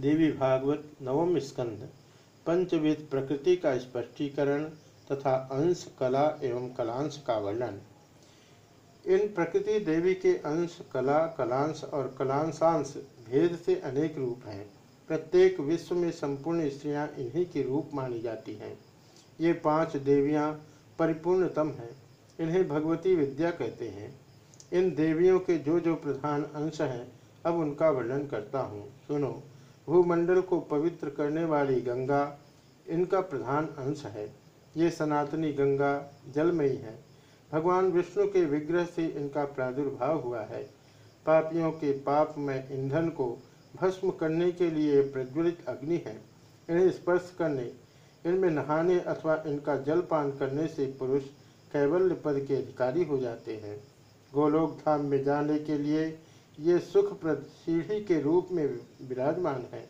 देवी भागवत नवम स्कंद पंचविध प्रकृति का स्पष्टीकरण तथा अंश कला एवं कलांश का वर्णन। इन प्रकृति देवी के अंश, कला, कलांश और कलांशांश भेद से अनेक रूप हैं। प्रत्येक विश्व में संपूर्ण स्त्रियाँ इन्हीं के रूप मानी जाती हैं। ये पाँच देवियाँ परिपूर्णतम हैं, इन्हें भगवती विद्या कहते हैं। इन देवियों के जो जो प्रधान अंश हैं, अब उनका वर्णन करता हूँ। सुनो। भूमंडल को पवित्र करने वाली गंगा इनका प्रधान अंश है। ये सनातनी गंगा जलमयी है। भगवान विष्णु के विग्रह से इनका प्रादुर्भाव हुआ है। पापियों के पाप में ईंधन को भस्म करने के लिए प्रज्वलित अग्नि है। इन्हें स्पर्श करने, इनमें नहाने अथवा इनका जलपान करने से पुरुष कैवल्य पद के अधिकारी हो जाते हैं। गोलोक धाम में जाने के लिए ये सुखप्रद सीढ़ी के रूप में विराजमान है।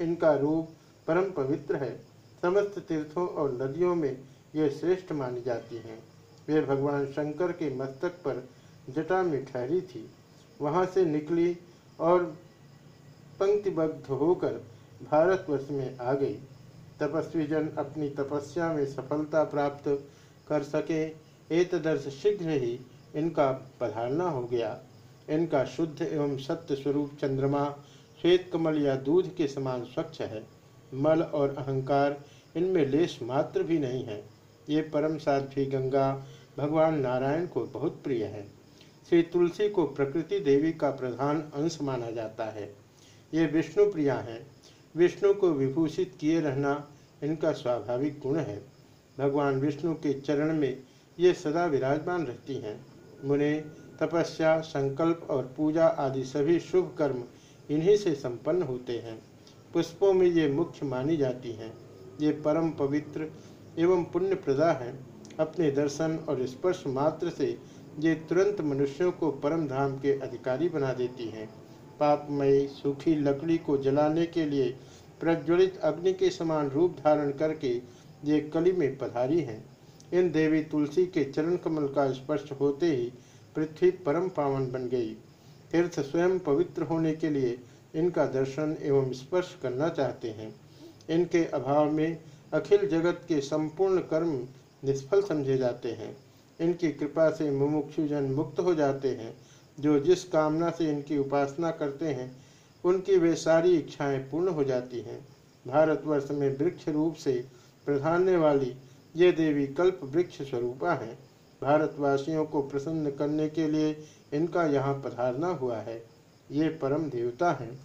इनका रूप परम पवित्र है। समस्त तीर्थों और नदियों में ये श्रेष्ठ मानी जाती हैं। वे भगवान शंकर के मस्तक पर जटा में ठहरी थी। वहाँ से निकली और पंक्तिबद्ध होकर भारतवर्ष में आ गई। तपस्वी जन अपनी तपस्या में सफलता प्राप्त कर सके, एतदर्श शीघ्र ही इनका पधारना हो गया। इनका शुद्ध एवं सत्य स्वरूप चंद्रमा, श्वेत कमल या दूध के समान स्वच्छ है। मल और अहंकार इनमें लेश मात्र भी नहीं है। ये परम साध्वी गंगा भगवान नारायण को बहुत प्रिय है। श्री तुलसी को प्रकृति देवी का प्रधान अंश माना जाता है। ये विष्णु प्रिया है। विष्णु को विभूषित किए रहना इनका स्वाभाविक गुण है। भगवान विष्णु के चरण में ये सदा विराजमान रहती हैं। मुने तपस्या, संकल्प और पूजा आदि सभी शुभ कर्म इन्हीं से संपन्न होते हैं। पुष्पों में ये मुख्य मानी जाती हैं। ये परम पवित्र एवं पुण्य प्रदा हैं। अपने दर्शन और स्पर्श मात्र से ये तुरंत मनुष्यों को परम धाम के अधिकारी बना देती हैं। पापमयी, सूखी लकड़ी को जलाने के लिए प्रज्वलित अग्नि के समान रूप धारण करके ये कली में पधारी हैं। इन देवी तुलसी के चरण कमल का स्पर्श होते ही पृथ्वी परम पावन बन गई। तीर्थ स्वयं पवित्र होने के लिए इनका दर्शन एवं स्पर्श करना चाहते हैं। इनके अभाव में अखिल जगत के संपूर्ण कर्म निष्फल समझे जाते हैं। इनकी कृपा से मुमुक्षुजन मुक्त हो जाते हैं। जो जिस कामना से इनकी उपासना करते हैं, उनकी वे सारी इच्छाएँ पूर्ण हो जाती हैं। भारतवर्ष में वृक्ष रूप से प्रधान्य वाली ये देवी कल्प वृक्ष स्वरूपा हैं। भारतवासियों को प्रसन्न करने के लिए इनका यहाँ पधारना हुआ है। ये परम देवता हैं।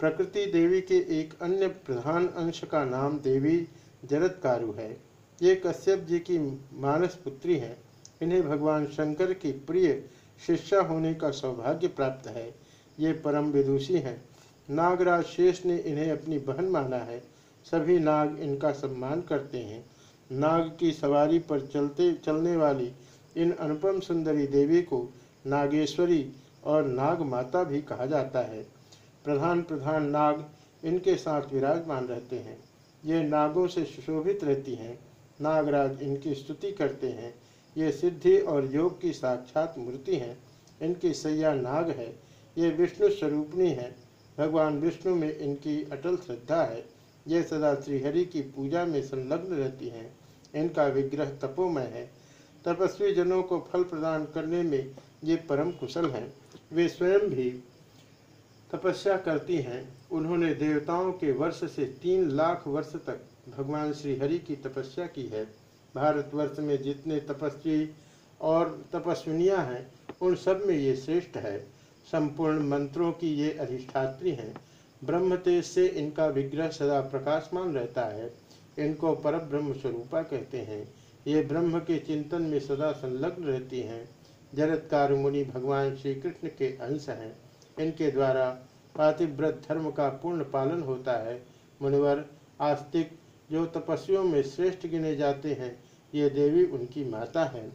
प्रकृति देवी के एक अन्य प्रधान अंश का नाम देवी जरदकारु है। ये कश्यप जी की मानस पुत्री है। इन्हें भगवान शंकर की प्रिय शिष्या होने का सौभाग्य प्राप्त है। ये परम विदुषी हैं। नागराज शेष ने इन्हें अपनी बहन माना है। सभी नाग इनका सम्मान करते हैं। नाग की सवारी पर चलते, चलने वाली इन अनुपम सुंदरी देवी को नागेश्वरी और नाग माता भी कहा जाता है। प्रधान प्रधान नाग इनके साथ विराजमान रहते हैं। ये नागों से सुशोभित रहती हैं। नागराज इनकी स्तुति करते हैं। ये सिद्धि और योग की साक्षात मूर्ति हैं। इनकी सैया नाग है। ये विष्णु स्वरूपणी है। भगवान विष्णु में इनकी अटल श्रद्धा है। ये सदा श्रीहरि की पूजा में संलग्न रहती हैं। इनका विग्रह तपोमय है। तपस्वी जनों को फल प्रदान करने में ये परम कुशल हैं। वे स्वयं भी तपस्या करती हैं। उन्होंने देवताओं के वर्ष से तीन लाख वर्ष तक भगवान श्री हरि की तपस्या की है। भारतवर्ष में जितने तपस्वी और तपस्विनियाँ हैं, उन सब में ये श्रेष्ठ है। संपूर्ण मंत्रों की ये अधिष्ठात्री हैं। ब्रह्म तेज से इनका विग्रह सदा प्रकाशमान रहता है। इनको पर ब्रह्म स्वरूपा कहते हैं। ये ब्रह्म के चिंतन में सदा संलग्न रहती हैं। जरत्कार मुनि भगवान श्री कृष्ण के अंश हैं। इनके द्वारा पातिव्रत धर्म का पूर्ण पालन होता है। मुनिवर, आस्तिक, जो तपस्वियों में श्रेष्ठ गिने जाते हैं, ये देवी उनकी माता हैं।